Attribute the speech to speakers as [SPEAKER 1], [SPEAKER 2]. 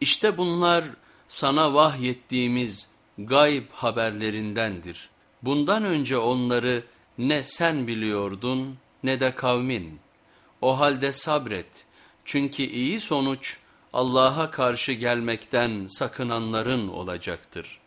[SPEAKER 1] İşte bunlar sana vahyettiğimiz gayb haberlerindendir. Bundan önce onları ne sen biliyordun ne de kavmin. O halde sabret çünkü iyi sonuç Allah'a karşı gelmekten sakınanların olacaktır.''